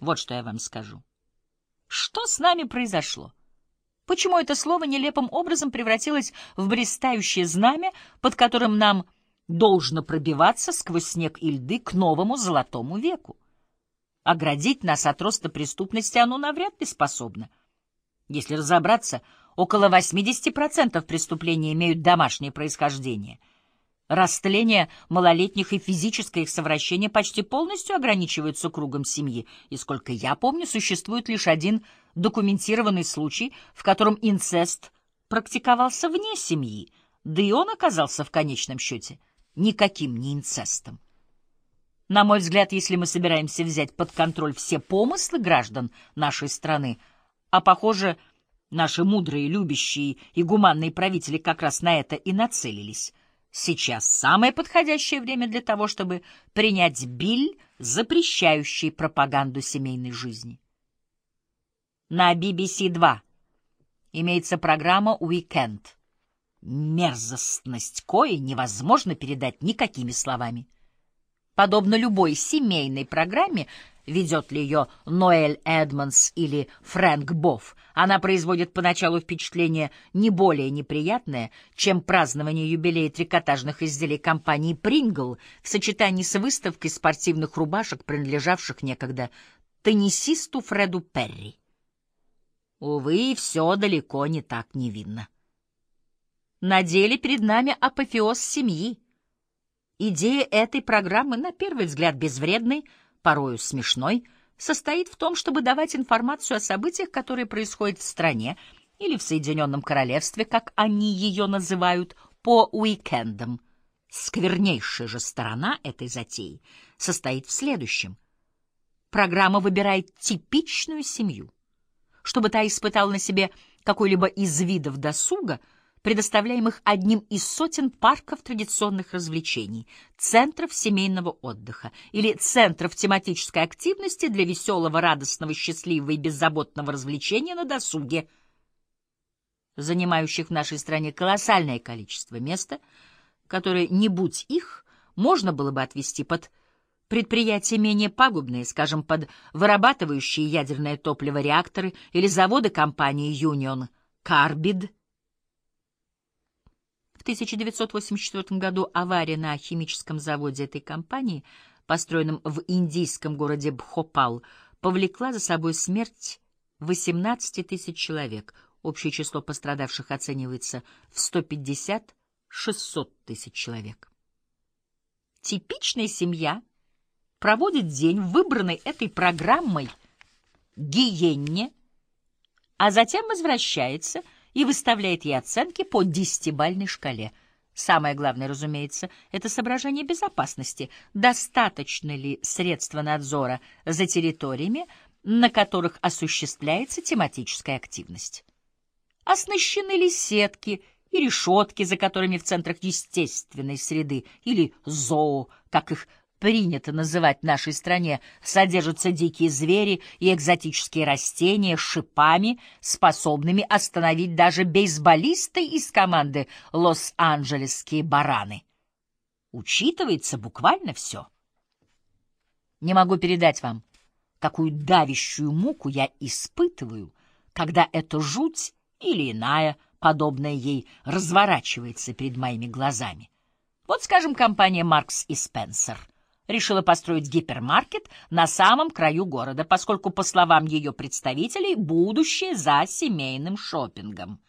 Вот что я вам скажу. Что с нами произошло? Почему это слово нелепым образом превратилось в блистающее знамя, под которым нам должно пробиваться сквозь снег и льды к новому золотому веку? Оградить нас от роста преступности оно навряд ли способно. Если разобраться, около 80% преступлений имеют домашнее происхождение. Растление малолетних и физическое их совращение почти полностью ограничиваются кругом семьи, и, сколько я помню, существует лишь один документированный случай, в котором инцест практиковался вне семьи, да и он оказался в конечном счете никаким не инцестом. На мой взгляд, если мы собираемся взять под контроль все помыслы граждан нашей страны, а, похоже, наши мудрые, любящие и гуманные правители как раз на это и нацелились, сейчас самое подходящее время для того, чтобы принять биль, запрещающий пропаганду семейной жизни. На BBC 2 имеется программа «Уикенд». Мерзостность коей невозможно передать никакими словами. Подобно любой семейной программе, ведет ли ее Ноэль Эдмонс или Фрэнк Бофф, она производит поначалу впечатление не более неприятное, чем празднование юбилея трикотажных изделий компании «Прингл» в сочетании с выставкой спортивных рубашек, принадлежавших некогда теннисисту Фреду Перри. Увы, все далеко не так невинно. На деле перед нами апофеоз семьи, Идея этой программы, на первый взгляд безвредной, порою смешной, состоит в том, чтобы давать информацию о событиях, которые происходят в стране или в Соединенном Королевстве, как они ее называют, по уикендам. Сквернейшая же сторона этой затеи состоит в следующем. Программа выбирает типичную семью. Чтобы та испытала на себе какой-либо из видов досуга — предоставляемых одним из сотен парков традиционных развлечений, центров семейного отдыха или центров тематической активности для веселого, радостного, счастливого и беззаботного развлечения на досуге, занимающих в нашей стране колоссальное количество места, которое, не будь их, можно было бы отвести под предприятия менее пагубные, скажем, под вырабатывающие ядерное топливо реакторы или заводы компании Union Carbide, 1984 году авария на химическом заводе этой компании, построенном в индийском городе Бхопал, повлекла за собой смерть 18 тысяч человек. Общее число пострадавших оценивается в 150-600 тысяч человек. Типичная семья проводит день выбранной этой программой гиенне, а затем возвращается – и выставляет ей оценки по десятибальной шкале. Самое главное, разумеется, это соображение безопасности. Достаточно ли средства надзора за территориями, на которых осуществляется тематическая активность? Оснащены ли сетки и решетки, за которыми в центрах естественной среды или зоо, как их принято называть в нашей стране, содержатся дикие звери и экзотические растения с шипами, способными остановить даже бейсболисты из команды «Лос-Анджелесские бараны». Учитывается буквально все. Не могу передать вам, какую давящую муку я испытываю, когда эта жуть или иная, подобная ей, разворачивается перед моими глазами. Вот, скажем, компания «Маркс и Спенсер» — решила построить гипермаркет на самом краю города, поскольку, по словам ее представителей, будущее за семейным шопингом —